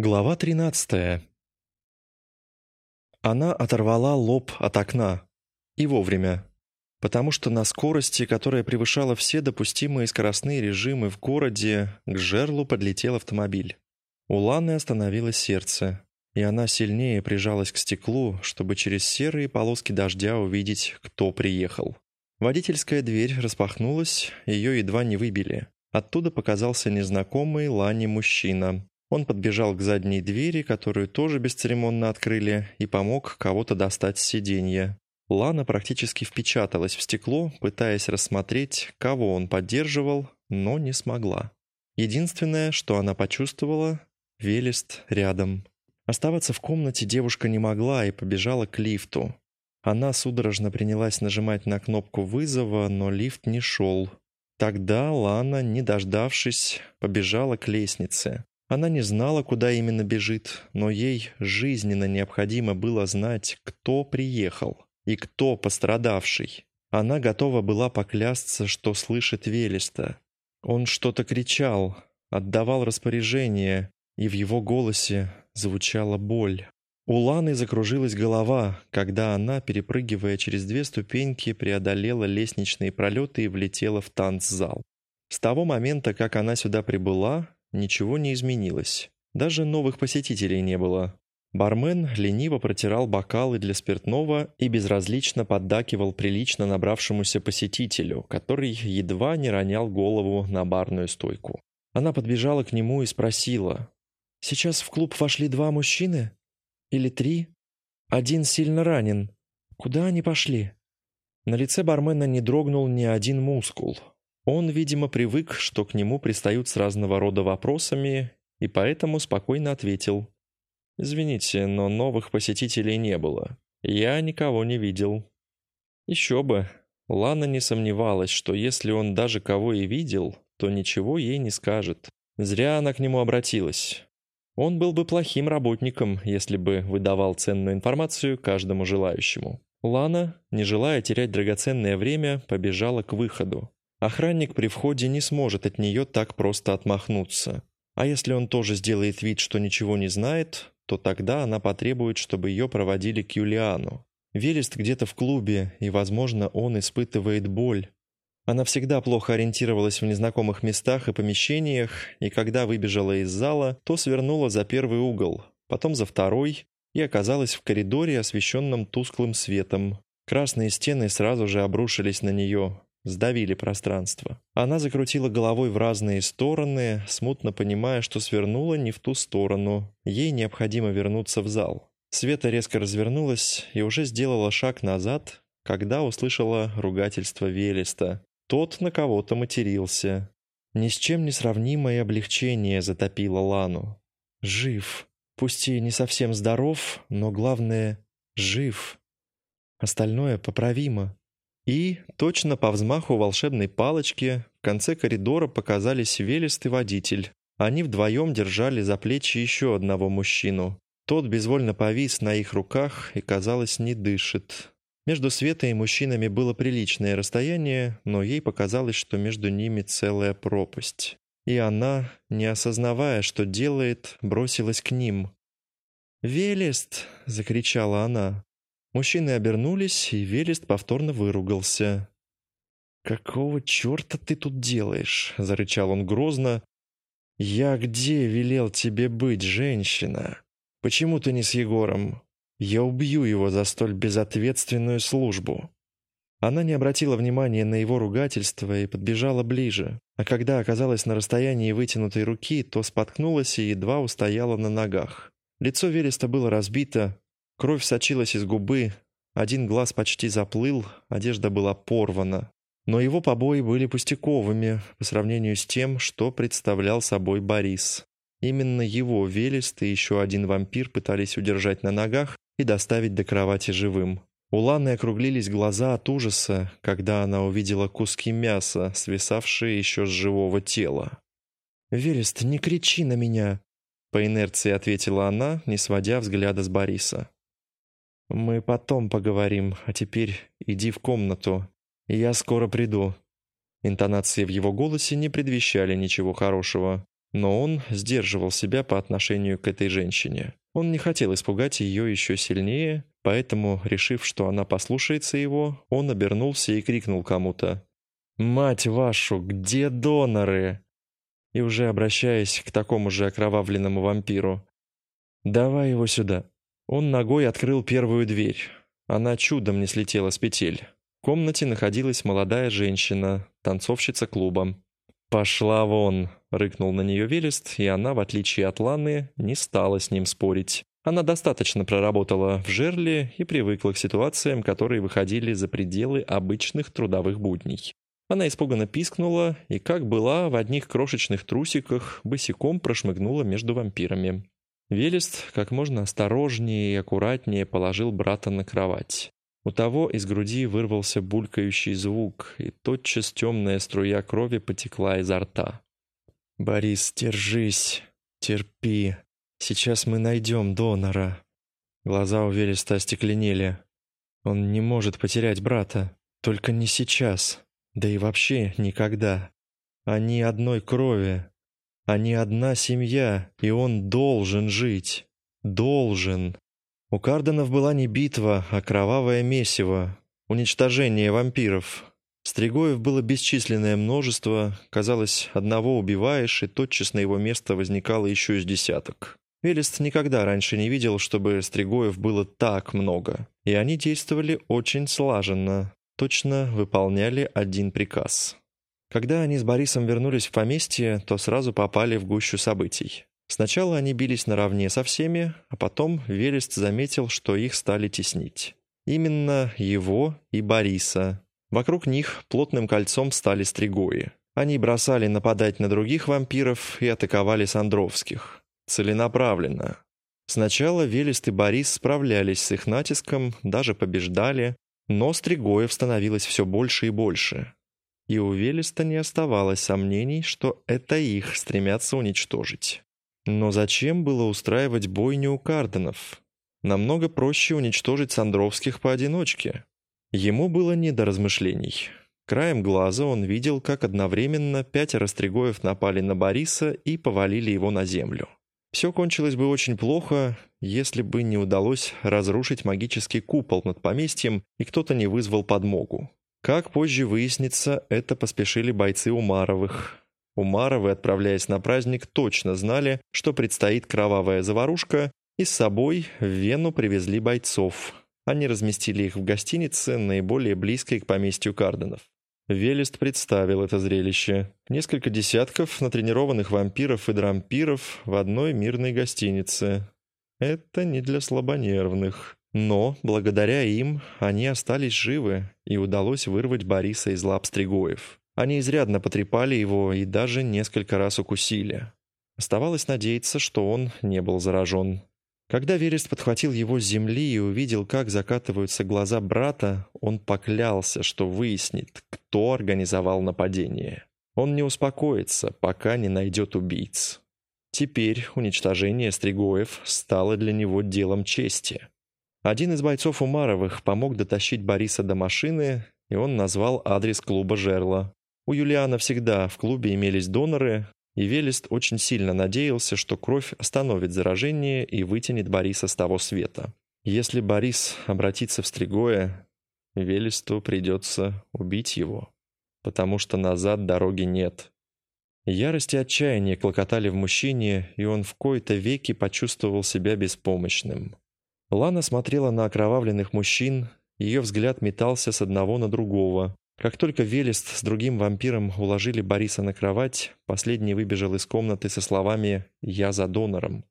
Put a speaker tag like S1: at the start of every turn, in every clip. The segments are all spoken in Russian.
S1: Глава 13. Она оторвала лоб от окна. И вовремя. Потому что на скорости, которая превышала все допустимые скоростные режимы в городе, к жерлу подлетел автомобиль. У Ланы остановилось сердце, и она сильнее прижалась к стеклу, чтобы через серые полоски дождя увидеть, кто приехал. Водительская дверь распахнулась, ее едва не выбили. Оттуда показался незнакомый Лане мужчина, он подбежал к задней двери, которую тоже бесцеремонно открыли, и помог кого-то достать с сиденья. Лана практически впечаталась в стекло, пытаясь рассмотреть, кого он поддерживал, но не смогла. Единственное, что она почувствовала — Велест рядом. Оставаться в комнате девушка не могла и побежала к лифту. Она судорожно принялась нажимать на кнопку вызова, но лифт не шел. Тогда Лана, не дождавшись, побежала к лестнице. Она не знала, куда именно бежит, но ей жизненно необходимо было знать, кто приехал и кто пострадавший. Она готова была поклясться, что слышит Велеста. Он что-то кричал, отдавал распоряжение, и в его голосе звучала боль. У Ланы закружилась голова, когда она, перепрыгивая через две ступеньки, преодолела лестничные пролеты и влетела в танцзал. С того момента, как она сюда прибыла, ничего не изменилось. Даже новых посетителей не было. Бармен лениво протирал бокалы для спиртного и безразлично поддакивал прилично набравшемуся посетителю, который едва не ронял голову на барную стойку. Она подбежала к нему и спросила. «Сейчас в клуб вошли два мужчины? Или три? Один сильно ранен. Куда они пошли?» На лице бармена не дрогнул ни один мускул. Он, видимо, привык, что к нему пристают с разного рода вопросами, и поэтому спокойно ответил. «Извините, но новых посетителей не было. Я никого не видел». Еще бы. Лана не сомневалась, что если он даже кого и видел, то ничего ей не скажет. Зря она к нему обратилась. Он был бы плохим работником, если бы выдавал ценную информацию каждому желающему. Лана, не желая терять драгоценное время, побежала к выходу. Охранник при входе не сможет от нее так просто отмахнуться. А если он тоже сделает вид, что ничего не знает, то тогда она потребует, чтобы ее проводили к Юлиану. Велест где-то в клубе, и, возможно, он испытывает боль. Она всегда плохо ориентировалась в незнакомых местах и помещениях, и когда выбежала из зала, то свернула за первый угол, потом за второй, и оказалась в коридоре, освещенном тусклым светом. Красные стены сразу же обрушились на нее, сдавили пространство. Она закрутила головой в разные стороны, смутно понимая, что свернула не в ту сторону. Ей необходимо вернуться в зал. Света резко развернулась и уже сделала шаг назад, когда услышала ругательство Велеста. Тот на кого-то матерился. Ни с чем не сравнимое облегчение затопило Лану. Жив. Пусть и не совсем здоров, но главное — жив. Остальное поправимо. И, точно по взмаху волшебной палочки, в конце коридора показались Велест и водитель. Они вдвоем держали за плечи еще одного мужчину. Тот безвольно повис на их руках и, казалось, не дышит. Между Светой и мужчинами было приличное расстояние, но ей показалось, что между ними целая пропасть. И она, не осознавая, что делает, бросилась к ним. «Велест!» — закричала она. Мужчины обернулись, и Велест повторно выругался. «Какого черта ты тут делаешь?» — зарычал он грозно. «Я где велел тебе быть, женщина? Почему ты не с Егором? Я убью его за столь безответственную службу». Она не обратила внимания на его ругательство и подбежала ближе, а когда оказалась на расстоянии вытянутой руки, то споткнулась и едва устояла на ногах. Лицо Велеста было разбито, Кровь сочилась из губы, один глаз почти заплыл, одежда была порвана. Но его побои были пустяковыми по сравнению с тем, что представлял собой Борис. Именно его Велест и еще один вампир пытались удержать на ногах и доставить до кровати живым. У Ланы округлились глаза от ужаса, когда она увидела куски мяса, свисавшие еще с живого тела. «Велест, не кричи на меня!» По инерции ответила она, не сводя взгляда с Бориса. «Мы потом поговорим, а теперь иди в комнату. Я скоро приду». Интонации в его голосе не предвещали ничего хорошего. Но он сдерживал себя по отношению к этой женщине. Он не хотел испугать ее еще сильнее, поэтому, решив, что она послушается его, он обернулся и крикнул кому-то «Мать вашу, где доноры?» И уже обращаясь к такому же окровавленному вампиру «Давай его сюда». Он ногой открыл первую дверь. Она чудом не слетела с петель. В комнате находилась молодая женщина, танцовщица клуба. «Пошла вон!» — рыкнул на нее Велест, и она, в отличие от Ланы, не стала с ним спорить. Она достаточно проработала в жерле и привыкла к ситуациям, которые выходили за пределы обычных трудовых будней. Она испуганно пискнула и, как была, в одних крошечных трусиках босиком прошмыгнула между вампирами. Велест как можно осторожнее и аккуратнее положил брата на кровать. У того из груди вырвался булькающий звук, и тотчас темная струя крови потекла изо рта. «Борис, держись, терпи. Сейчас мы найдем донора». Глаза у Велеста остекленели. Он не может потерять брата. Только не сейчас. Да и вообще никогда. Они одной крови. Они одна семья, и он должен жить. Должен. У Карденов была не битва, а кровавое месиво. Уничтожение вампиров. Стригоев было бесчисленное множество. Казалось, одного убиваешь, и тотчас на его место возникало еще из десяток. Велест никогда раньше не видел, чтобы Стригоев было так много. И они действовали очень слаженно. Точно выполняли один приказ. Когда они с Борисом вернулись в поместье, то сразу попали в гущу событий. Сначала они бились наравне со всеми, а потом Велест заметил, что их стали теснить. Именно его и Бориса. Вокруг них плотным кольцом стали стригои. Они бросали нападать на других вампиров и атаковали Сандровских. Целенаправленно. Сначала Велест и Борис справлялись с их натиском, даже побеждали, но стригоев становилось все больше и больше и у Велеста не оставалось сомнений, что это их стремятся уничтожить. Но зачем было устраивать бойню у Карденов? Намного проще уничтожить Сандровских поодиночке. Ему было не до размышлений. Краем глаза он видел, как одновременно пятеро стригоев напали на Бориса и повалили его на землю. Все кончилось бы очень плохо, если бы не удалось разрушить магический купол над поместьем и кто-то не вызвал подмогу. Как позже выяснится, это поспешили бойцы Умаровых. Умаровы, отправляясь на праздник, точно знали, что предстоит кровавая заварушка, и с собой в Вену привезли бойцов. Они разместили их в гостинице, наиболее близкой к поместью Карденов. Велест представил это зрелище. Несколько десятков натренированных вампиров и дрампиров в одной мирной гостинице. Это не для слабонервных. Но, благодаря им, они остались живы, и удалось вырвать Бориса из лап Стригоев. Они изрядно потрепали его и даже несколько раз укусили. Оставалось надеяться, что он не был заражен. Когда Верест подхватил его с земли и увидел, как закатываются глаза брата, он поклялся, что выяснит, кто организовал нападение. Он не успокоится, пока не найдет убийц. Теперь уничтожение Стригоев стало для него делом чести. Один из бойцов Умаровых помог дотащить Бориса до машины, и он назвал адрес клуба «Жерла». У Юлиана всегда в клубе имелись доноры, и Велест очень сильно надеялся, что кровь остановит заражение и вытянет Бориса с того света. Если Борис обратится в Стригоя, Велесту придется убить его, потому что назад дороги нет. Ярость и отчаяние клокотали в мужчине, и он в кои-то веки почувствовал себя беспомощным. Лана смотрела на окровавленных мужчин, ее взгляд метался с одного на другого. Как только Велест с другим вампиром уложили Бориса на кровать, последний выбежал из комнаты со словами «Я за донором».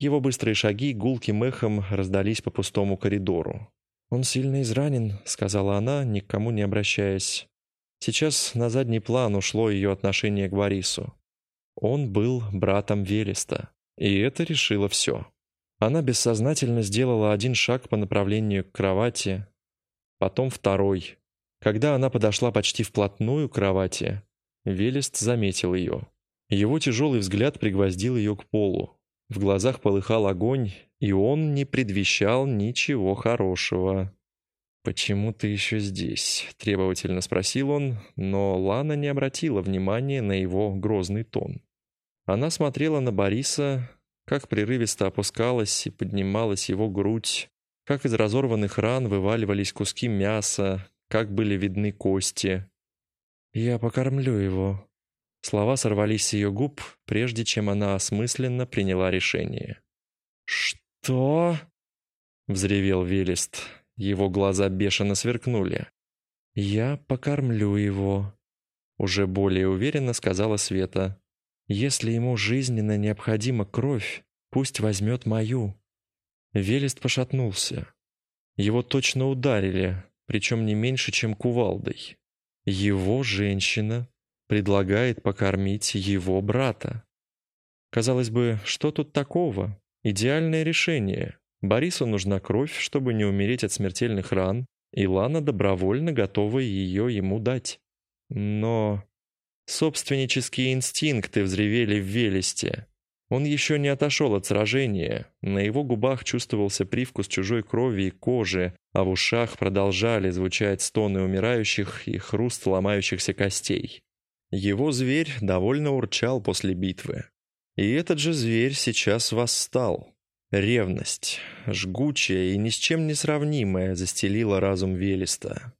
S1: Его быстрые шаги гулким эхом раздались по пустому коридору. «Он сильно изранен», — сказала она, никому не обращаясь. Сейчас на задний план ушло ее отношение к Борису. Он был братом Велеста, и это решило все. Она бессознательно сделала один шаг по направлению к кровати, потом второй. Когда она подошла почти вплотную к кровати, Велест заметил ее. Его тяжелый взгляд пригвоздил ее к полу. В глазах полыхал огонь, и он не предвещал ничего хорошего. «Почему ты еще здесь?» — требовательно спросил он, но Лана не обратила внимания на его грозный тон. Она смотрела на Бориса, как прерывисто опускалась и поднималась его грудь, как из разорванных ран вываливались куски мяса, как были видны кости. «Я покормлю его». Слова сорвались с ее губ, прежде чем она осмысленно приняла решение. «Что?» — взревел Велест. Его глаза бешено сверкнули. «Я покормлю его», — уже более уверенно сказала Света. «Если ему жизненно необходима кровь, пусть возьмет мою». Велест пошатнулся. Его точно ударили, причем не меньше, чем кувалдой. Его женщина предлагает покормить его брата. Казалось бы, что тут такого? Идеальное решение. Борису нужна кровь, чтобы не умереть от смертельных ран, и Лана добровольно готова ее ему дать. Но собственнические инстинкты взревели в Велесте. Он еще не отошел от сражения, на его губах чувствовался привкус чужой крови и кожи, а в ушах продолжали звучать стоны умирающих и хруст ломающихся костей. Его зверь довольно урчал после битвы. И этот же зверь сейчас восстал. Ревность, жгучая и ни с чем не сравнимая, застелила разум Велеста.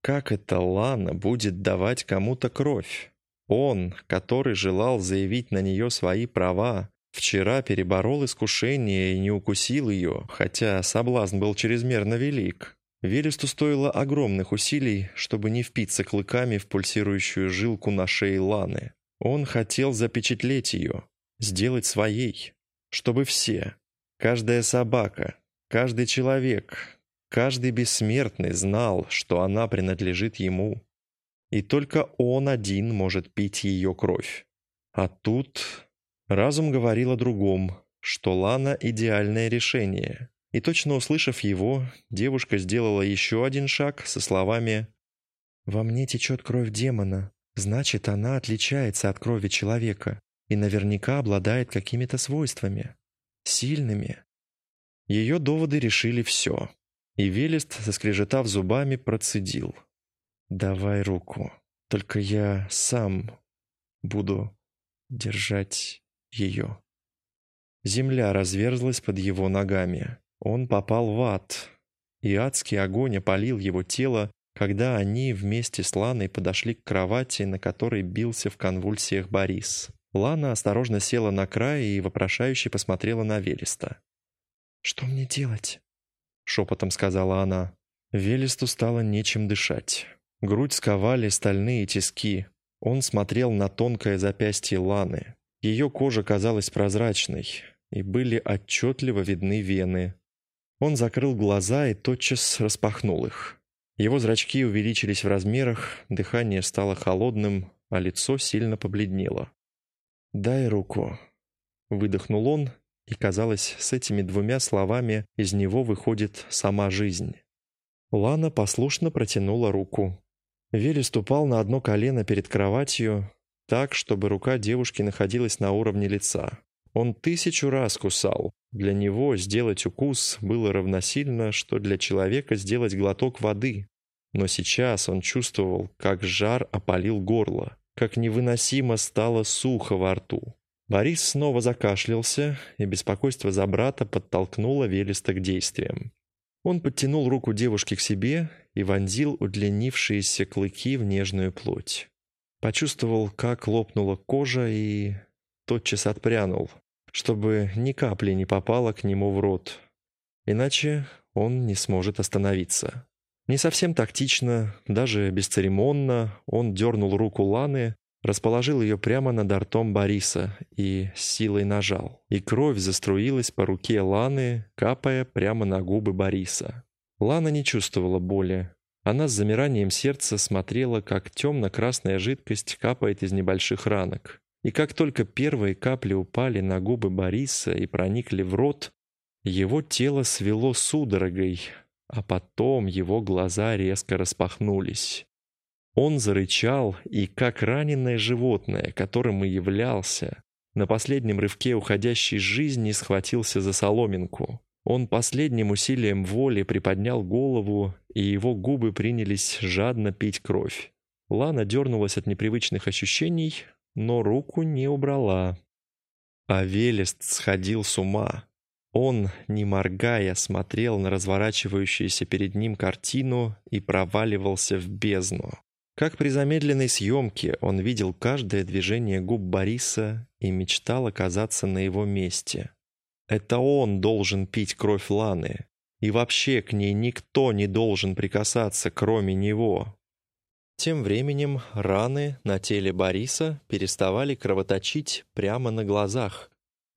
S1: Как это Лана будет давать кому-то кровь? Он, который желал заявить на нее свои права, вчера переборол искушение и не укусил ее, хотя соблазн был чрезмерно велик. Велесту стоило огромных усилий, чтобы не впиться клыками в пульсирующую жилку на шее Ланы. Он хотел запечатлеть ее, сделать своей, чтобы все, Каждая собака, каждый человек, каждый бессмертный знал, что она принадлежит ему. И только он один может пить ее кровь. А тут разум говорил о другом, что Лана — идеальное решение. И точно услышав его, девушка сделала еще один шаг со словами «Во мне течет кровь демона, значит, она отличается от крови человека и наверняка обладает какими-то свойствами сильными. Ее доводы решили все. И Велест, соскрежетав зубами, процедил. «Давай руку. Только я сам буду держать ее». Земля разверзлась под его ногами. Он попал в ад, и адский огонь опалил его тело, когда они вместе с Ланой подошли к кровати, на которой бился в конвульсиях Борис. Лана осторожно села на край и вопрошающе посмотрела на Велеста. «Что мне делать?» — шепотом сказала она. Велесту стало нечем дышать. Грудь сковали стальные тиски. Он смотрел на тонкое запястье Ланы. Ее кожа казалась прозрачной, и были отчетливо видны вены. Он закрыл глаза и тотчас распахнул их. Его зрачки увеличились в размерах, дыхание стало холодным, а лицо сильно побледнело. «Дай руку», — выдохнул он, и, казалось, с этими двумя словами из него выходит сама жизнь. Лана послушно протянула руку. Вели ступал на одно колено перед кроватью, так, чтобы рука девушки находилась на уровне лица. Он тысячу раз кусал. Для него сделать укус было равносильно, что для человека сделать глоток воды. Но сейчас он чувствовал, как жар опалил горло как невыносимо стало сухо во рту. Борис снова закашлялся, и беспокойство за брата подтолкнуло Велеста к действиям. Он подтянул руку девушки к себе и вонзил удлинившиеся клыки в нежную плоть. Почувствовал, как лопнула кожа и тотчас отпрянул, чтобы ни капли не попало к нему в рот. Иначе он не сможет остановиться. Не совсем тактично, даже бесцеремонно, он дернул руку Ланы, расположил ее прямо над ртом Бориса и силой нажал. И кровь заструилась по руке Ланы, капая прямо на губы Бориса. Лана не чувствовала боли. Она с замиранием сердца смотрела, как темно-красная жидкость капает из небольших ранок. И как только первые капли упали на губы Бориса и проникли в рот, его тело свело судорогой, а потом его глаза резко распахнулись. Он зарычал и, как раненое животное, которым и являлся, на последнем рывке уходящей жизни схватился за соломинку. Он последним усилием воли приподнял голову, и его губы принялись жадно пить кровь. Лана дернулась от непривычных ощущений, но руку не убрала. А Велест сходил с ума. Он, не моргая, смотрел на разворачивающуюся перед ним картину и проваливался в бездну. Как при замедленной съемке он видел каждое движение губ Бориса и мечтал оказаться на его месте. Это он должен пить кровь Ланы, и вообще к ней никто не должен прикасаться, кроме него. Тем временем раны на теле Бориса переставали кровоточить прямо на глазах.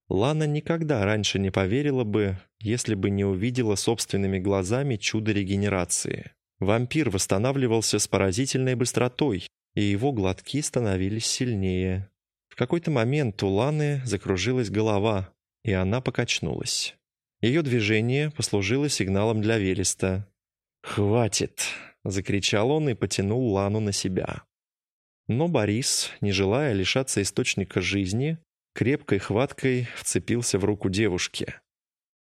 S1: Лана никогда раньше не поверила бы, если бы не увидела собственными глазами чудо регенерации. Вампир восстанавливался с поразительной быстротой, и его глотки становились сильнее. В какой-то момент у Ланы закружилась голова, и она покачнулась. Ее движение послужило сигналом для Велеста. «Хватит!» — закричал он и потянул Лану на себя. Но Борис, не желая лишаться источника жизни, крепкой хваткой вцепился в руку девушки.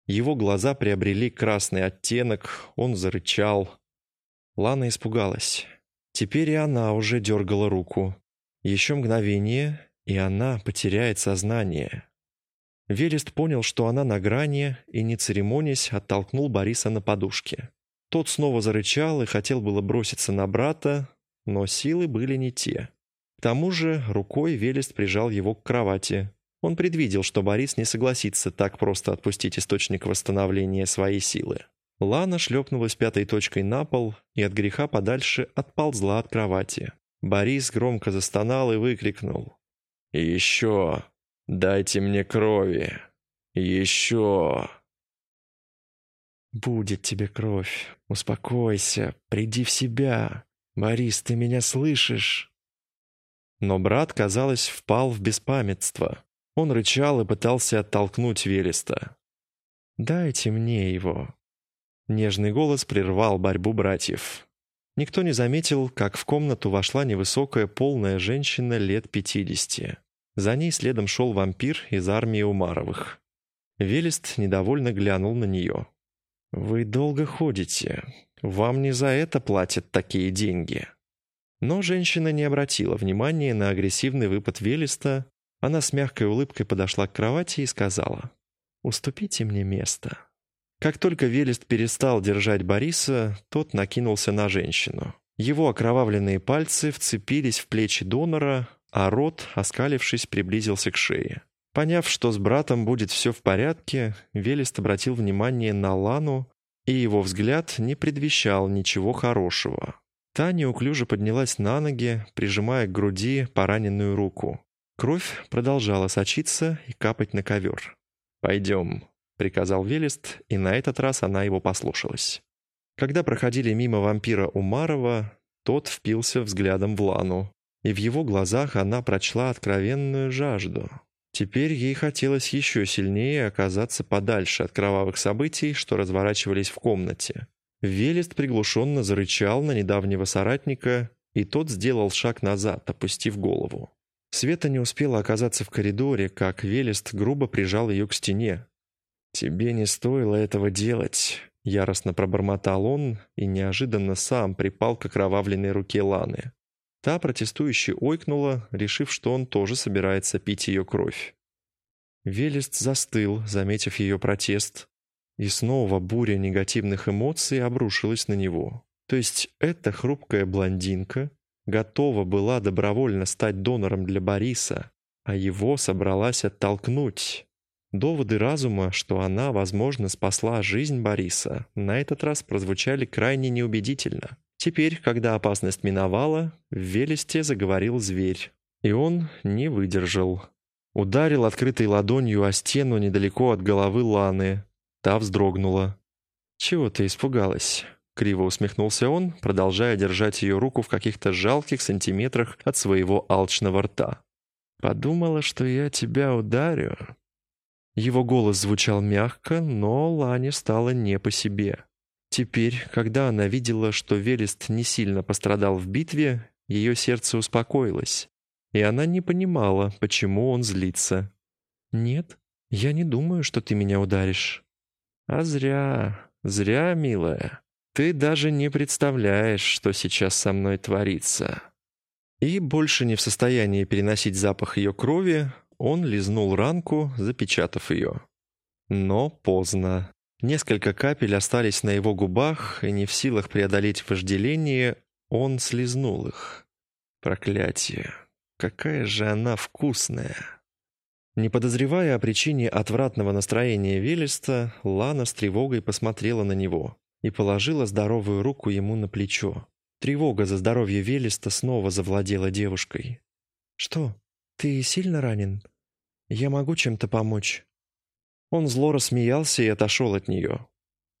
S1: Его глаза приобрели красный оттенок, он зарычал. Лана испугалась. Теперь и она уже дергала руку. Еще мгновение, и она потеряет сознание. Велест понял, что она на грани, и, не церемонясь, оттолкнул Бориса на подушке. Тот снова зарычал и хотел было броситься на брата, но силы были не те. К тому же рукой Велест прижал его к кровати. Он предвидел, что Борис не согласится так просто отпустить источник восстановления своей силы. Лана шлепнулась пятой точкой на пол и от греха подальше отползла от кровати. Борис громко застонал и выкрикнул. «Еще! Дайте мне крови! Еще!» «Будет тебе кровь. Успокойся. Приди в себя. Борис, ты меня слышишь?» Но брат, казалось, впал в беспамятство. Он рычал и пытался оттолкнуть Велеста. «Дайте мне его». Нежный голос прервал борьбу братьев. Никто не заметил, как в комнату вошла невысокая полная женщина лет пятидесяти. За ней следом шел вампир из армии Умаровых. Велест недовольно глянул на нее. «Вы долго ходите. Вам не за это платят такие деньги». Но женщина не обратила внимания на агрессивный выпад Велеста. Она с мягкой улыбкой подошла к кровати и сказала «Уступите мне место». Как только Велест перестал держать Бориса, тот накинулся на женщину. Его окровавленные пальцы вцепились в плечи донора, а рот, оскалившись, приблизился к шее. Поняв, что с братом будет все в порядке, Велест обратил внимание на Лану, и его взгляд не предвещал ничего хорошего. Та неуклюже поднялась на ноги, прижимая к груди пораненную руку. Кровь продолжала сочиться и капать на ковер. «Пойдем», — приказал Велест, и на этот раз она его послушалась. Когда проходили мимо вампира Умарова, тот впился взглядом в Лану, и в его глазах она прочла откровенную жажду. Теперь ей хотелось еще сильнее оказаться подальше от кровавых событий, что разворачивались в комнате. Велест приглушенно зарычал на недавнего соратника, и тот сделал шаг назад, опустив голову. Света не успела оказаться в коридоре, как Велест грубо прижал ее к стене. «Тебе не стоило этого делать», — яростно пробормотал он и неожиданно сам припал к окровавленной руке Ланы. Та протестующе ойкнула, решив, что он тоже собирается пить ее кровь. Велест застыл, заметив ее протест, и снова буря негативных эмоций обрушилась на него. То есть эта хрупкая блондинка готова была добровольно стать донором для Бориса, а его собралась оттолкнуть. Доводы разума, что она, возможно, спасла жизнь Бориса, на этот раз прозвучали крайне неубедительно. Теперь, когда опасность миновала, в Велесте заговорил зверь. И он не выдержал. Ударил открытой ладонью о стену недалеко от головы Ланы. Та вздрогнула. «Чего ты испугалась?» Криво усмехнулся он, продолжая держать ее руку в каких-то жалких сантиметрах от своего алчного рта. «Подумала, что я тебя ударю?» Его голос звучал мягко, но Лане стало не по себе. Теперь, когда она видела, что Велест не сильно пострадал в битве, ее сердце успокоилось, и она не понимала, почему он злится. «Нет, я не думаю, что ты меня ударишь». «А зря, зря, милая. Ты даже не представляешь, что сейчас со мной творится». И больше не в состоянии переносить запах ее крови, он лизнул ранку, запечатав ее. Но поздно. Несколько капель остались на его губах, и не в силах преодолеть вожделение, он слезнул их. Проклятие! Какая же она вкусная! Не подозревая о причине отвратного настроения Велеста, Лана с тревогой посмотрела на него и положила здоровую руку ему на плечо. Тревога за здоровье Велеста снова завладела девушкой. «Что, ты сильно ранен? Я могу чем-то помочь?» Он зло рассмеялся и отошел от нее.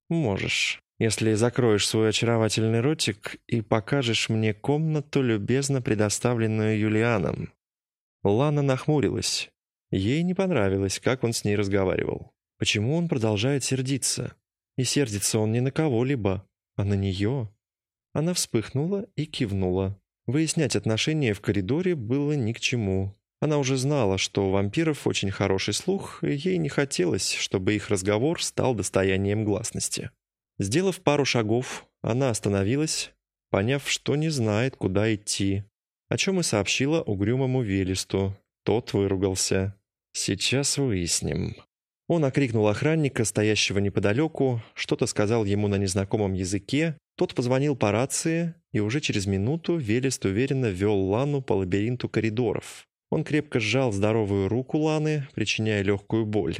S1: «Можешь, если закроешь свой очаровательный ротик и покажешь мне комнату, любезно предоставленную Юлианом». Лана нахмурилась. Ей не понравилось, как он с ней разговаривал. Почему он продолжает сердиться? И сердится он не на кого-либо, а на нее. Она вспыхнула и кивнула. Выяснять отношения в коридоре было ни к чему. Она уже знала, что у вампиров очень хороший слух, и ей не хотелось, чтобы их разговор стал достоянием гласности. Сделав пару шагов, она остановилась, поняв, что не знает, куда идти, о чем и сообщила угрюмому Велесту. Тот выругался. «Сейчас выясним». Он окрикнул охранника, стоящего неподалеку, что-то сказал ему на незнакомом языке, тот позвонил по рации, и уже через минуту Велест уверенно вел Лану по лабиринту коридоров. Он крепко сжал здоровую руку Ланы, причиняя легкую боль.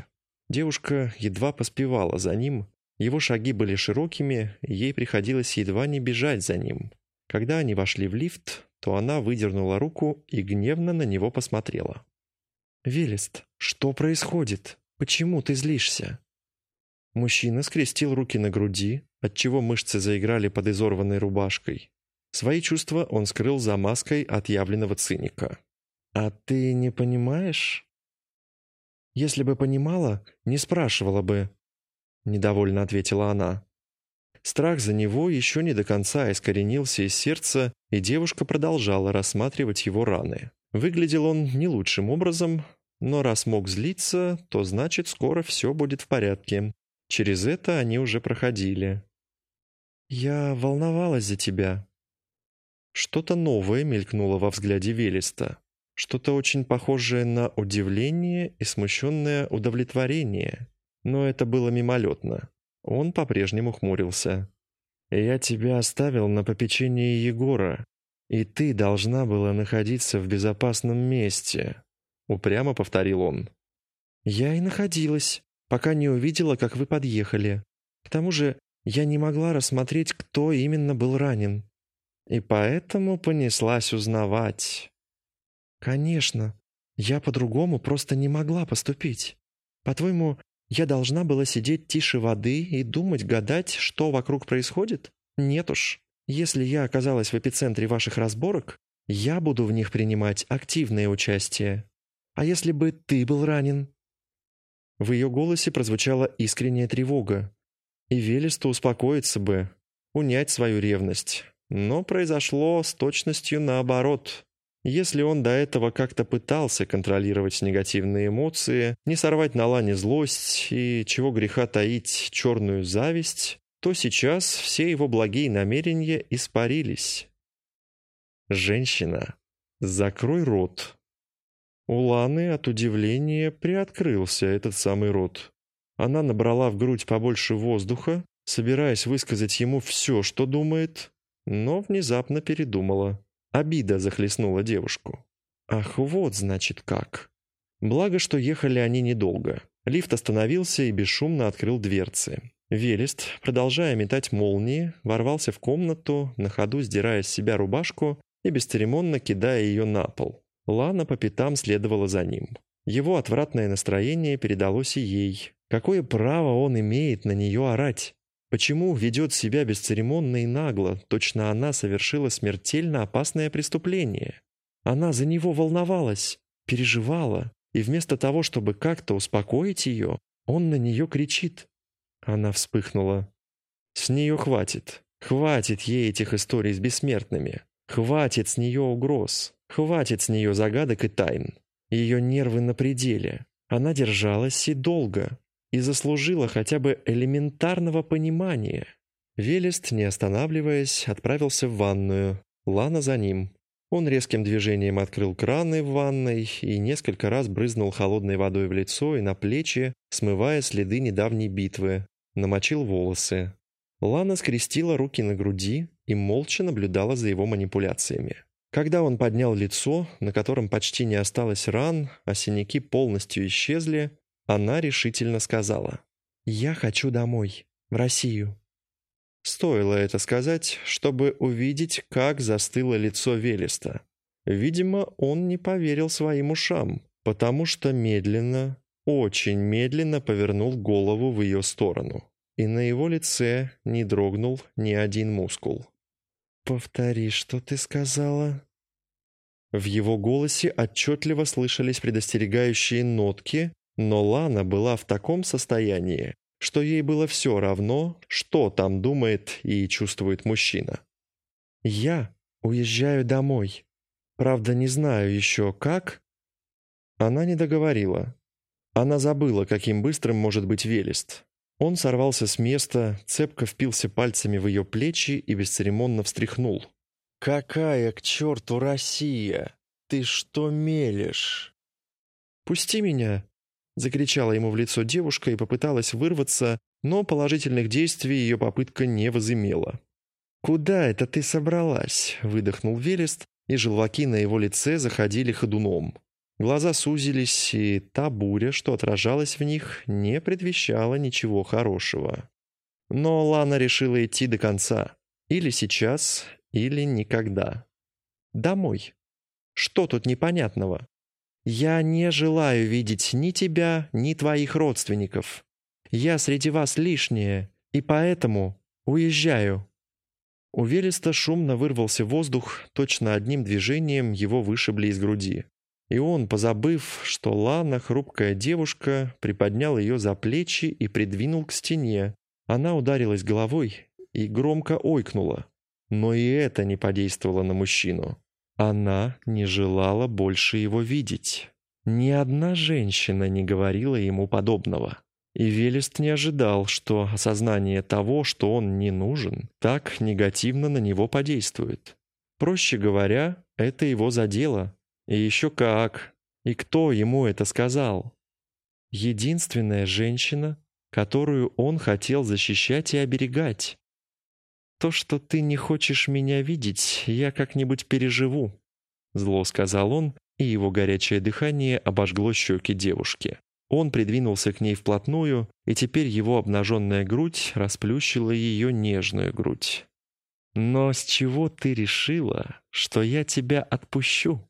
S1: Девушка едва поспевала за ним, его шаги были широкими, и ей приходилось едва не бежать за ним. Когда они вошли в лифт, то она выдернула руку и гневно на него посмотрела. «Велест, что происходит? Почему ты злишься?» Мужчина скрестил руки на груди, отчего мышцы заиграли под изорванной рубашкой. Свои чувства он скрыл за маской отъявленного циника. «А ты не понимаешь?» «Если бы понимала, не спрашивала бы», — недовольно ответила она. Страх за него еще не до конца искоренился из сердца, и девушка продолжала рассматривать его раны. Выглядел он не лучшим образом, но раз мог злиться, то значит скоро все будет в порядке. Через это они уже проходили. «Я волновалась за тебя». Что-то новое мелькнуло во взгляде Велеста. Что-то очень похожее на удивление и смущенное удовлетворение. Но это было мимолетно. Он по-прежнему хмурился. «Я тебя оставил на попечение Егора, и ты должна была находиться в безопасном месте», — упрямо повторил он. «Я и находилась, пока не увидела, как вы подъехали. К тому же я не могла рассмотреть, кто именно был ранен. И поэтому понеслась узнавать». «Конечно, я по-другому просто не могла поступить. По-твоему, я должна была сидеть тише воды и думать, гадать, что вокруг происходит? Нет уж. Если я оказалась в эпицентре ваших разборок, я буду в них принимать активное участие. А если бы ты был ранен?» В ее голосе прозвучала искренняя тревога. И Велесту успокоиться бы, унять свою ревность. Но произошло с точностью наоборот. Если он до этого как-то пытался контролировать негативные эмоции, не сорвать на лане злость и, чего греха таить, черную зависть, то сейчас все его благие намерения испарились. «Женщина, закрой рот». У Ланы от удивления приоткрылся этот самый рот. Она набрала в грудь побольше воздуха, собираясь высказать ему все, что думает, но внезапно передумала. Обида захлестнула девушку. Ах, вот значит как. Благо, что ехали они недолго. Лифт остановился и бесшумно открыл дверцы. Велест, продолжая метать молнии, ворвался в комнату, на ходу сдирая с себя рубашку и бесцеремонно кидая ее на пол. Лана по пятам следовала за ним. Его отвратное настроение передалось и ей. Какое право он имеет на нее орать? Почему ведет себя бесцеремонно и нагло, точно она совершила смертельно опасное преступление? Она за него волновалась, переживала, и вместо того, чтобы как-то успокоить ее, он на нее кричит. Она вспыхнула. С нее хватит. Хватит ей этих историй с бессмертными. Хватит с нее угроз. Хватит с нее загадок и тайн. Ее нервы на пределе. Она держалась и долго, и заслужила хотя бы элементарного понимания. Велест, не останавливаясь, отправился в ванную. Лана за ним. Он резким движением открыл краны в ванной и несколько раз брызнул холодной водой в лицо и на плечи, смывая следы недавней битвы, намочил волосы. Лана скрестила руки на груди и молча наблюдала за его манипуляциями. Когда он поднял лицо, на котором почти не осталось ран, а синяки полностью исчезли, она решительно сказала «Я хочу домой, в Россию». Стоило это сказать, чтобы увидеть, как застыло лицо Велеста. Видимо, он не поверил своим ушам, потому что медленно, очень медленно повернул голову в ее сторону. И на его лице не дрогнул ни один мускул. «Повтори, что ты сказала?» В его голосе отчетливо слышались предостерегающие нотки, но Лана была в таком состоянии, что ей было все равно, что там думает и чувствует мужчина. «Я уезжаю домой. Правда, не знаю еще как». Она не договорила. Она забыла, каким быстрым может быть Велест. Он сорвался с места, цепко впился пальцами в ее плечи и бесцеремонно встряхнул. «Какая к черту Россия? Ты что мелешь?» «Пусти меня!» — закричала ему в лицо девушка и попыталась вырваться, но положительных действий ее попытка не возымела. «Куда это ты собралась?» — выдохнул Велест, и желваки на его лице заходили ходуном. Глаза сузились, и та буря, что отражалась в них, не предвещала ничего хорошего. Но Лана решила идти до конца. Или сейчас, или никогда. Домой. Что тут непонятного? Я не желаю видеть ни тебя, ни твоих родственников. Я среди вас лишняя, и поэтому уезжаю». У Велеста шумно вырвался воздух, точно одним движением его вышибли из груди. И он, позабыв, что Лана, хрупкая девушка, приподнял ее за плечи и придвинул к стене. Она ударилась головой и громко ойкнула. Но и это не подействовало на мужчину. Она не желала больше его видеть. Ни одна женщина не говорила ему подобного. И Велест не ожидал, что осознание того, что он не нужен, так негативно на него подействует. Проще говоря, это его задело, и еще как. И кто ему это сказал? Единственная женщина, которую он хотел защищать и оберегать. То, что ты не хочешь меня видеть, я как-нибудь переживу. Зло сказал он, и его горячее дыхание обожгло щеки девушки. Он придвинулся к ней вплотную, и теперь его обнаженная грудь расплющила ее нежную грудь. «Но с чего ты решила, что я тебя отпущу?»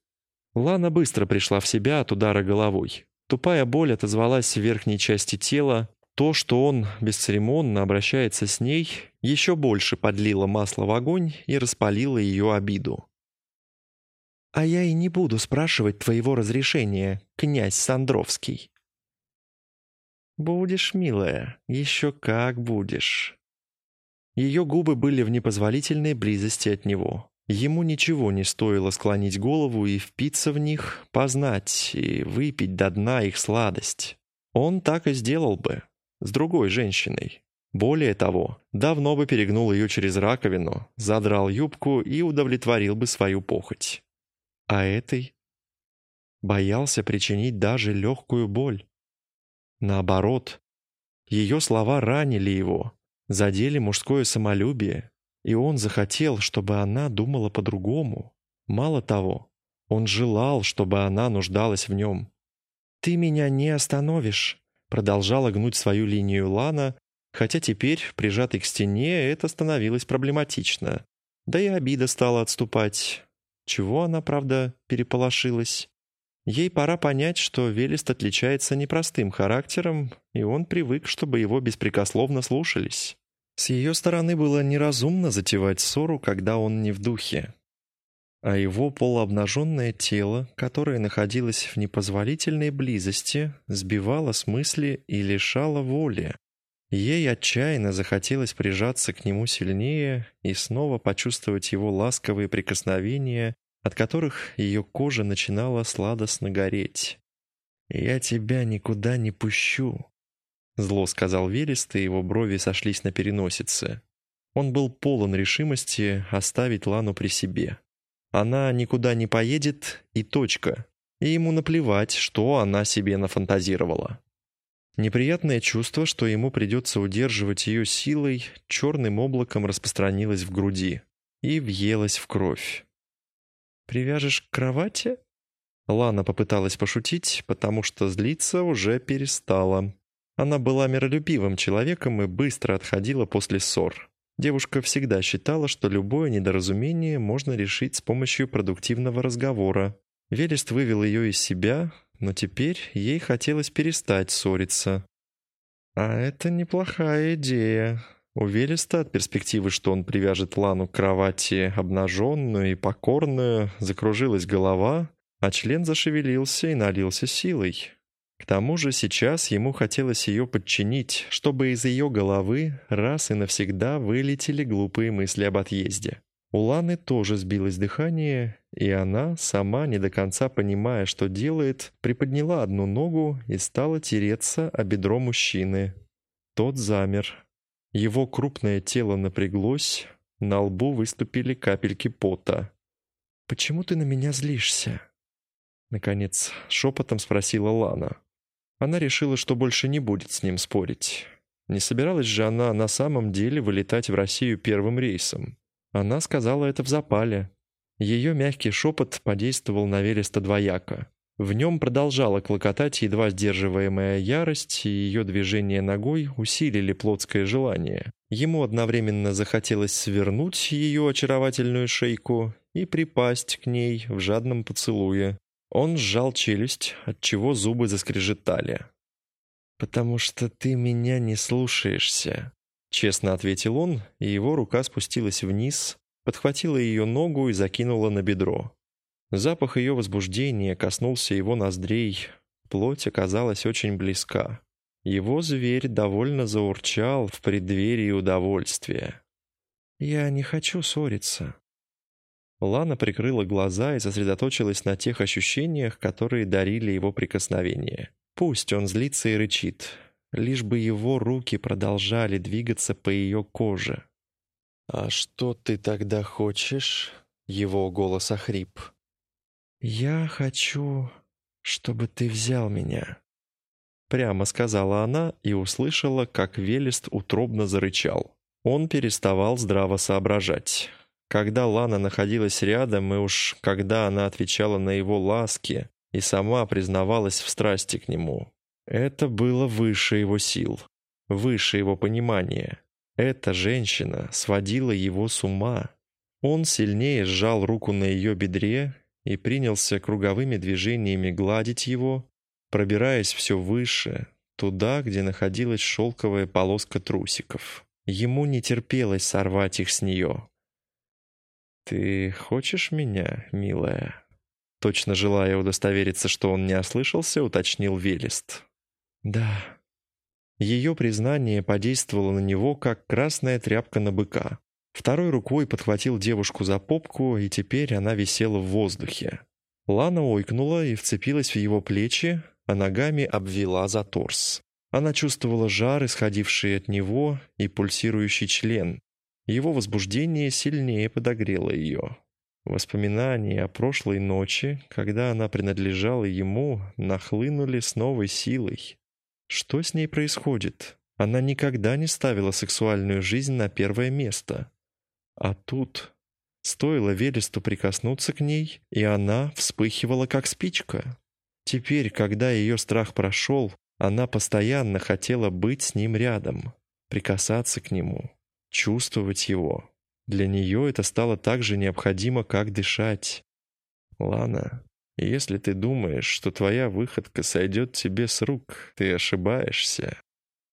S1: Лана быстро пришла в себя от удара головой. Тупая боль отозвалась в верхней части тела. То, что он бесцеремонно обращается с ней, еще больше подлило масло в огонь и распалило ее обиду. «А я и не буду спрашивать твоего разрешения, князь Сандровский». «Будешь, милая, еще как будешь». Ее губы были в непозволительной близости от него. Ему ничего не стоило склонить голову и впиться в них, познать и выпить до дна их сладость. Он так и сделал бы, с другой женщиной. Более того, давно бы перегнул ее через раковину, задрал юбку и удовлетворил бы свою похоть. А этой боялся причинить даже легкую боль. Наоборот, ее слова ранили его, задели мужское самолюбие, и он захотел, чтобы она думала по-другому. Мало того, он желал, чтобы она нуждалась в нем. «Ты меня не остановишь», — продолжала гнуть свою линию Лана, хотя теперь, прижатой к стене, это становилось проблематично. Да и обида стала отступать. Чего она, правда, переполошилась? Ей пора понять, что Велест отличается непростым характером, и он привык, чтобы его беспрекословно слушались. С ее стороны было неразумно затевать ссору, когда он не в духе. А его полуобнаженное тело, которое находилось в непозволительной близости, сбивало с мысли и лишало воли. Ей отчаянно захотелось прижаться к нему сильнее и снова почувствовать его ласковые прикосновения, от которых ее кожа начинала сладостно гореть. «Я тебя никуда не пущу», Зло сказал Верест, и его брови сошлись на переносице. Он был полон решимости оставить Лану при себе. Она никуда не поедет и точка. И ему наплевать, что она себе нафантазировала. Неприятное чувство, что ему придется удерживать ее силой, черным облаком распространилось в груди и въелось в кровь. «Привяжешь к кровати?» Лана попыталась пошутить, потому что злиться уже перестала. Она была миролюбивым человеком и быстро отходила после ссор. Девушка всегда считала, что любое недоразумение можно решить с помощью продуктивного разговора. Велест вывел ее из себя, но теперь ей хотелось перестать ссориться. «А это неплохая идея», у Велеста от перспективы, что он привяжет Лану к кровати обнаженную и покорную, закружилась голова, а член зашевелился и налился силой. К тому же сейчас ему хотелось ее подчинить, чтобы из ее головы раз и навсегда вылетели глупые мысли об отъезде. У Ланы тоже сбилось дыхание, и она, сама не до конца понимая, что делает, приподняла одну ногу и стала тереться о бедро мужчины. Тот замер. Его крупное тело напряглось, на лбу выступили капельки пота. «Почему ты на меня злишься?» Наконец, шепотом спросила Лана. Она решила, что больше не будет с ним спорить. Не собиралась же она на самом деле вылетать в Россию первым рейсом. Она сказала это в запале. Ее мягкий шепот подействовал на Велеста двояко. В нем продолжала клокотать едва сдерживаемая ярость, и ее движение ногой усилили плотское желание. Ему одновременно захотелось свернуть ее очаровательную шейку и припасть к ней в жадном поцелуе. Он сжал челюсть, отчего зубы заскрежетали. «Потому что ты меня не слушаешься», — честно ответил он, и его рука спустилась вниз, подхватила ее ногу и закинула на бедро. Запах ее возбуждения коснулся его ноздрей, плоть оказалась очень близка. Его зверь довольно заурчал в преддверии удовольствия. «Я не хочу ссориться», Лана прикрыла глаза и сосредоточилась на тех ощущениях, которые дарили его прикосновения. Пусть он злится и рычит, лишь бы его руки продолжали двигаться по ее коже. «А что ты тогда хочешь?» Его голос охрип. «Я хочу, чтобы ты взял меня», — прямо сказала она и услышала, как Велест утробно зарычал. Он переставал здраво соображать. Когда Лана находилась рядом, и уж когда она отвечала на его ласки и сама признавалась в страсти к нему, это было выше его сил, выше его понимания. Эта женщина сводила его с ума. Он сильнее сжал руку на ее бедре и принялся круговыми движениями гладить его, пробираясь все выше, туда, где находилась шелковая полоска трусиков. Ему не терпелось сорвать их с нее. «Ты хочешь меня, милая?» Точно желая удостовериться, что он не ослышался, уточнил Велест. «Да». Ее признание подействовало на него, как красная тряпка на быка. Второй рукой подхватил девушку за попку, и теперь она висела в воздухе. Лана ойкнула и вцепилась в его плечи, а ногами обвела за торс. Она чувствовала жар, исходивший от него, и пульсирующий член, его возбуждение сильнее подогрело ее. Воспоминания о прошлой ночи, когда она принадлежала ему, нахлынули с новой силой. Что с ней происходит? Она никогда не ставила сексуальную жизнь на первое место. А тут... Стоило Велесту прикоснуться к ней, и она вспыхивала, как спичка. Теперь, когда ее страх прошел, она постоянно хотела быть с ним рядом, прикасаться к нему чувствовать его. Для нее это стало так же необходимо, как дышать. Лана, если ты думаешь, что твоя выходка сойдет тебе с рук, ты ошибаешься.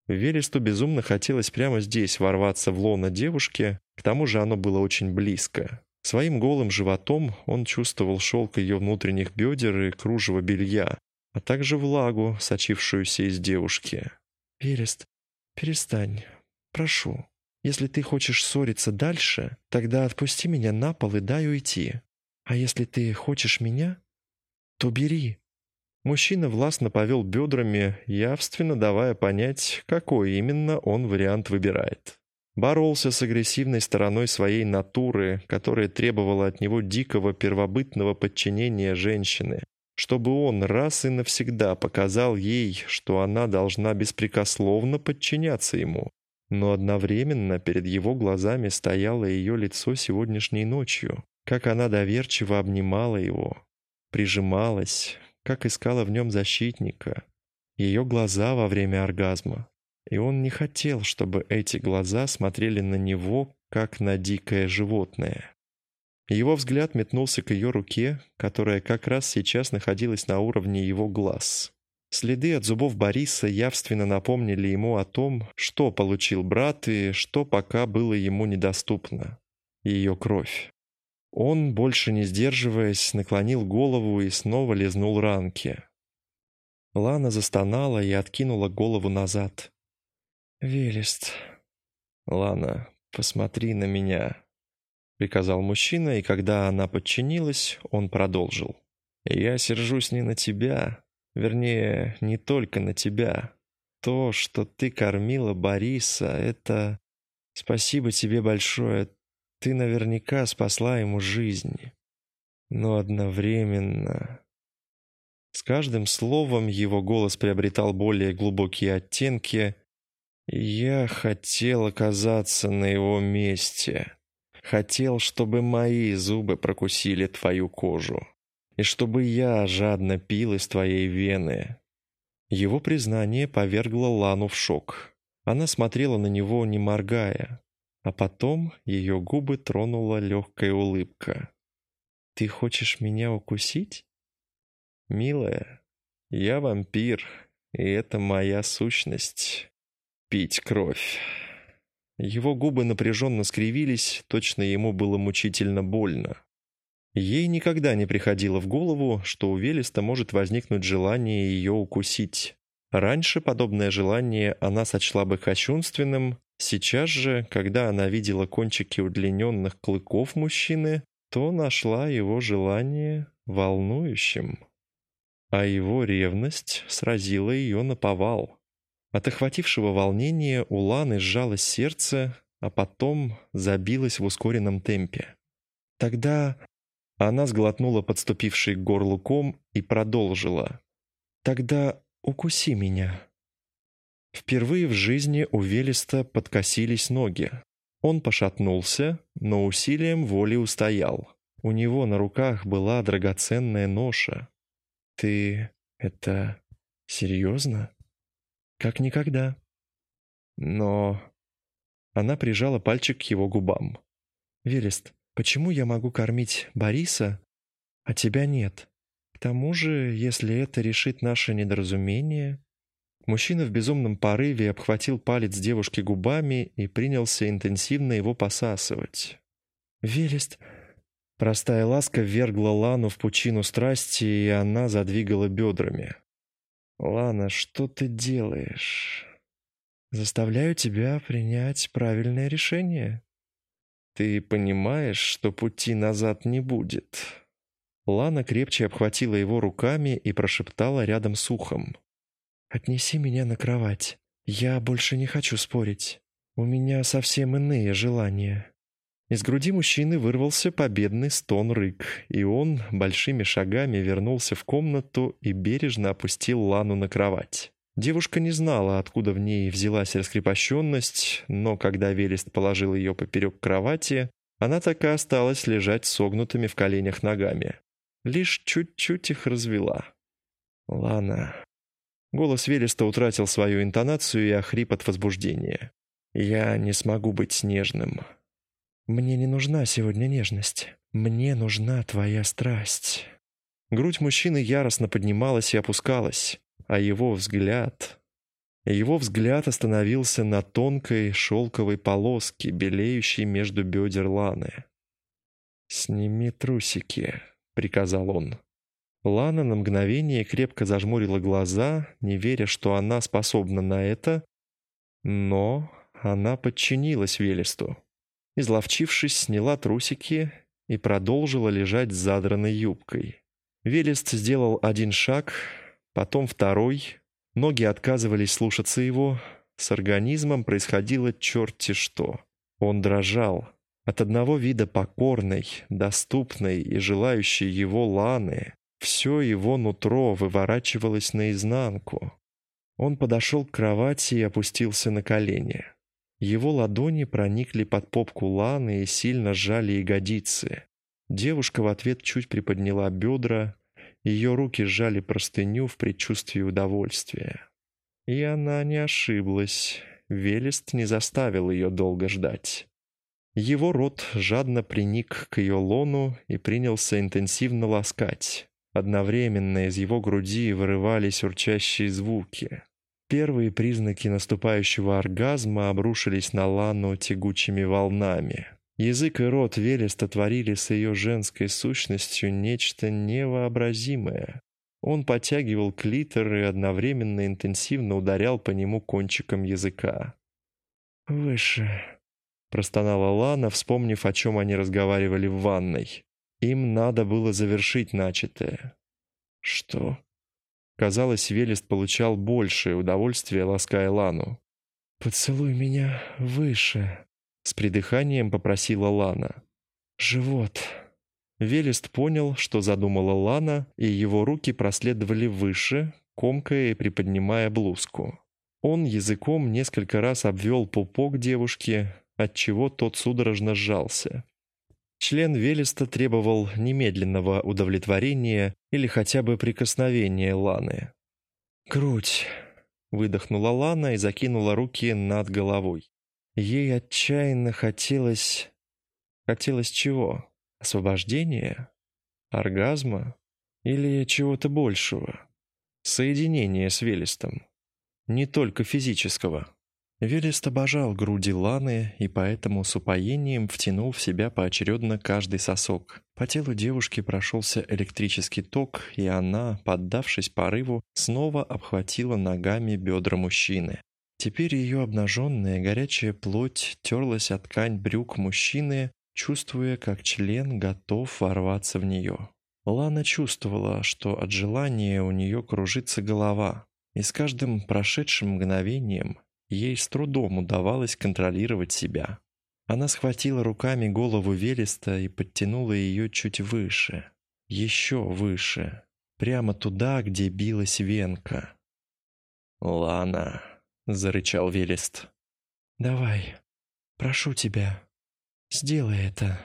S1: Вересту безумно хотелось прямо здесь ворваться в лоно девушки, к тому же оно было очень близко. Своим голым животом он чувствовал шелк ее внутренних бедер и кружево белья, а также влагу, сочившуюся из девушки. «Верест, перестань, прошу», если ты хочешь ссориться дальше, тогда отпусти меня на пол и дай уйти. А если ты хочешь меня, то бери». Мужчина властно повел бедрами, явственно давая понять, какой именно он вариант выбирает. Боролся с агрессивной стороной своей натуры, которая требовала от него дикого первобытного подчинения женщины, чтобы он раз и навсегда показал ей, что она должна беспрекословно подчиняться ему. Но одновременно перед его глазами стояло ее лицо сегодняшней ночью, как она доверчиво обнимала его, прижималась, как искала в нем защитника, ее глаза во время оргазма, и он не хотел, чтобы эти глаза смотрели на него, как на дикое животное. Его взгляд метнулся к ее руке, которая как раз сейчас находилась на уровне его глаз. Следы от зубов Бориса явственно напомнили ему о том, что получил брат и что пока было ему недоступно. Ее кровь. Он, больше не сдерживаясь, наклонил голову и снова лизнул ранки. Лана застонала и откинула голову назад. «Велест». «Лана, посмотри на меня», — приказал мужчина, и когда она подчинилась, он продолжил. «Я сержусь не на тебя, вернее, не только на тебя. То, что ты кормила Бориса, это... Спасибо тебе большое, ты наверняка спасла ему жизнь. Но одновременно...» С каждым словом его голос приобретал более глубокие оттенки, я хотел оказаться на его месте. Хотел, чтобы мои зубы прокусили твою кожу. И чтобы я жадно пил из твоей вены. Его признание повергло Лану в шок. Она смотрела на него, не моргая. А потом ее губы тронула легкая улыбка. «Ты хочешь меня укусить?» «Милая, я вампир, и это моя сущность пить кровь. Его губы напряженно скривились, точно ему было мучительно больно. Ей никогда не приходило в голову, что у Велеста может возникнуть желание ее укусить. Раньше подобное желание она сочла бы кощунственным, сейчас же, когда она видела кончики удлиненных клыков мужчины, то нашла его желание волнующим. А его ревность сразила ее на повал. От охватившего волнения у Ланы сжалось сердце, а потом забилось в ускоренном темпе. Тогда она сглотнула подступивший к горлу ком и продолжила. «Тогда укуси меня». Впервые в жизни у Велеста подкосились ноги. Он пошатнулся, но усилием воли устоял. У него на руках была драгоценная ноша. «Ты это серьезно?» Как никогда. Но... Она прижала пальчик к его губам. «Велест, почему я могу кормить Бориса, а тебя нет? К тому же, если это решит наше недоразумение...» Мужчина в безумном порыве обхватил палец девушки губами и принялся интенсивно его посасывать. «Велест...» Простая ласка ввергла Лану в пучину страсти, и она задвигала бедрами. «Лана, что ты делаешь?» «Заставляю тебя принять правильное решение». «Ты понимаешь, что пути назад не будет?» Лана крепче обхватила его руками и прошептала рядом с ухом. «Отнеси меня на кровать. Я больше не хочу спорить. У меня совсем иные желания». Из груди мужчины вырвался победный стон-рык, и он большими шагами вернулся в комнату и бережно опустил Лану на кровать. Девушка не знала, откуда в ней взялась раскрепощенность, но когда Велест положил ее поперек кровати, она так и осталась лежать согнутыми в коленях ногами. Лишь чуть-чуть их развела. «Лана...» Голос Велеста утратил свою интонацию и охрип от возбуждения. «Я не смогу быть нежным. «Мне не нужна сегодня нежность. Мне нужна твоя страсть». Грудь мужчины яростно поднималась и опускалась, а его взгляд... Его взгляд остановился на тонкой шелковой полоске, белеющей между бедер Ланы. «Сними трусики», — приказал он. Лана на мгновение крепко зажмурила глаза, не веря, что она способна на это, но она подчинилась Велесту. Изловчившись, сняла трусики и продолжила лежать с задранной юбкой. Велест сделал один шаг, потом второй. Ноги отказывались слушаться его. С организмом происходило черти что. Он дрожал от одного вида покорной, доступной и желающей его Ланы. Все его нутро выворачивалось наизнанку. Он подошел к кровати и опустился на колени. Его ладони проникли под попку Ланы и сильно сжали ягодицы. Девушка в ответ чуть приподняла бедра, ее руки сжали простыню в предчувствии удовольствия. И она не ошиблась. Велест не заставил ее долго ждать. Его рот жадно приник к ее лону и принялся интенсивно ласкать. Одновременно из его груди вырывались урчащие звуки. Первые признаки наступающего оргазма обрушились на Лану тягучими волнами. Язык и рот Велеста творили с ее женской сущностью нечто невообразимое. Он подтягивал клитор и одновременно интенсивно ударял по нему кончиком языка. «Выше», — простонала Лана, вспомнив, о чем они разговаривали в ванной. Им надо было завершить начатое. «Что?» Казалось, Велест получал большее удовольствие, лаская Лану. «Поцелуй меня выше», — с придыханием попросила Лана. «Живот». Велест понял, что задумала Лана, и его руки проследовали выше, комкая и приподнимая блузку. Он языком несколько раз обвел пупок девушки, отчего тот судорожно сжался. Член Велеста требовал немедленного удовлетворения или хотя бы прикосновения Ланы. «Грудь!» — выдохнула Лана и закинула руки над головой. Ей отчаянно хотелось... Хотелось чего? Освобождения? Оргазма? Или чего-то большего? Соединения с Велестом. Не только физического. Велест обожал груди Ланы и поэтому с упоением втянул в себя поочередно каждый сосок. По телу девушки прошелся электрический ток, и она, поддавшись порыву, снова обхватила ногами бедра мужчины. Теперь ее обнаженная горячая плоть терлась от ткань брюк мужчины, чувствуя, как член готов ворваться в нее. Лана чувствовала, что от желания у нее кружится голова, и с каждым прошедшим мгновением Ей с трудом удавалось контролировать себя. Она схватила руками голову Велеста и подтянула ее чуть выше. Еще выше. Прямо туда, где билась венка. «Лана», — зарычал Велест. «Давай, прошу тебя, сделай это».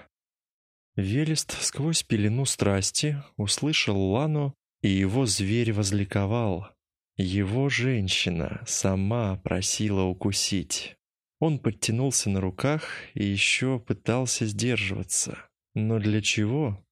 S1: Велест сквозь пелену страсти услышал Лану, и его зверь возликовал. Его женщина сама просила укусить. Он подтянулся на руках и еще пытался сдерживаться. Но для чего?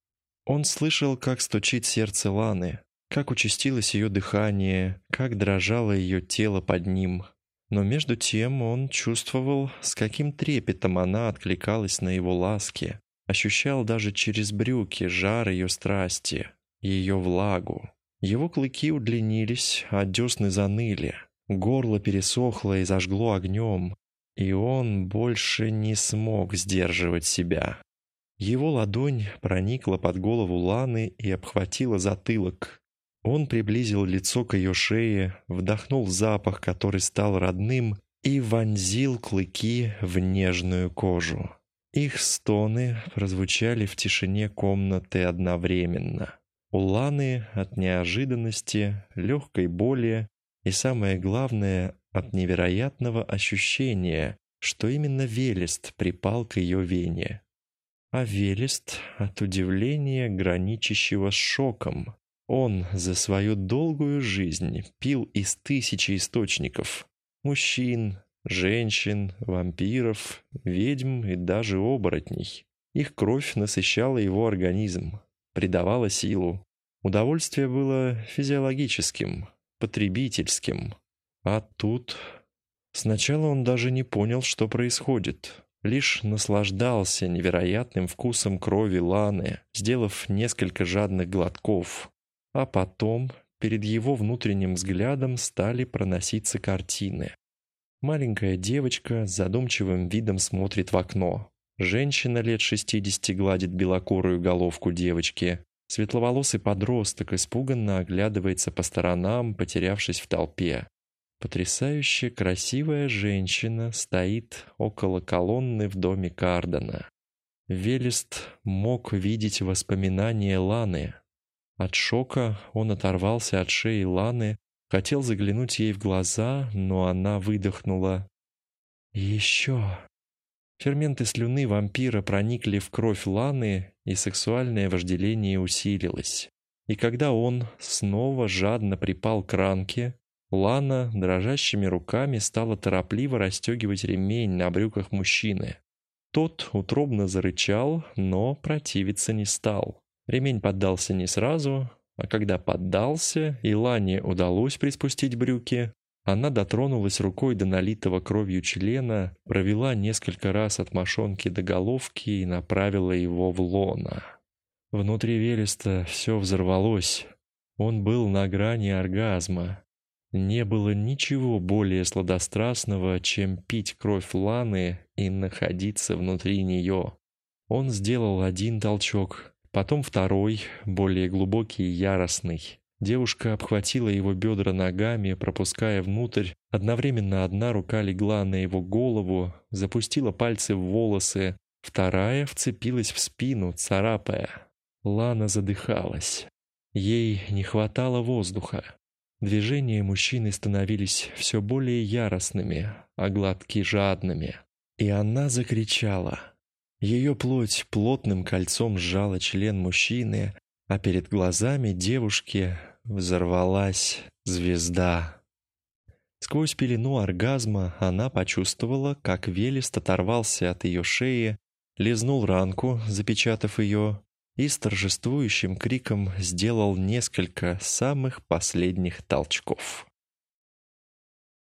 S1: Он слышал, как стучит сердце Ланы, как участилось ее дыхание, как дрожало ее тело под ним. Но между тем он чувствовал, с каким трепетом она откликалась на его ласки, ощущал даже через брюки жар ее страсти, ее влагу. Его клыки удлинились, а десны заныли. Горло пересохло и зажгло огнем, и он больше не смог сдерживать себя. Его ладонь проникла под голову Ланы и обхватила затылок. Он приблизил лицо к ее шее, вдохнул запах, который стал родным, и вонзил клыки в нежную кожу. Их стоны прозвучали в тишине комнаты одновременно. У Ланы от неожиданности, легкой боли и, самое главное, от невероятного ощущения, что именно Велест припал к ее вене. А Велест от удивления, граничащего с шоком. Он за свою долгую жизнь пил из тысячи источников. Мужчин, женщин, вампиров, ведьм и даже оборотней. Их кровь насыщала его организм, придавало силу. Удовольствие было физиологическим, потребительским. А тут... Сначала он даже не понял, что происходит. Лишь наслаждался невероятным вкусом крови Ланы, сделав несколько жадных глотков. А потом перед его внутренним взглядом стали проноситься картины. Маленькая девочка с задумчивым видом смотрит в окно. Женщина лет 60 гладит белокурую головку девочки. Светловолосый подросток испуганно оглядывается по сторонам, потерявшись в толпе. Потрясающе красивая женщина стоит около колонны в доме Кардена. Велест мог видеть воспоминания Ланы. От шока он оторвался от шеи Ланы, хотел заглянуть ей в глаза, но она выдохнула. «Еще!» Ферменты слюны вампира проникли в кровь Ланы, и сексуальное вожделение усилилось. И когда он снова жадно припал к ранке, Лана дрожащими руками стала торопливо расстегивать ремень на брюках мужчины. Тот утробно зарычал, но противиться не стал. Ремень поддался не сразу, а когда поддался и Лане удалось приспустить брюки, она дотронулась рукой до налитого кровью члена, провела несколько раз от мошонки до головки и направила его в лона. Внутри Велеста все взорвалось. Он был на грани оргазма. Не было ничего более сладострастного, чем пить кровь Ланы и находиться внутри нее. Он сделал один толчок, потом второй, более глубокий и яростный. Девушка обхватила его бедра ногами, пропуская внутрь. Одновременно одна рука легла на его голову, запустила пальцы в волосы, вторая вцепилась в спину, царапая. Лана задыхалась. Ей не хватало воздуха. Движения мужчины становились все более яростными, а гладки жадными. И она закричала. Ее плоть плотным кольцом сжала член мужчины, а перед глазами девушки взорвалась звезда. Сквозь пелену оргазма она почувствовала, как Велест оторвался от ее шеи, лизнул ранку, запечатав ее, и с торжествующим криком сделал несколько самых последних толчков.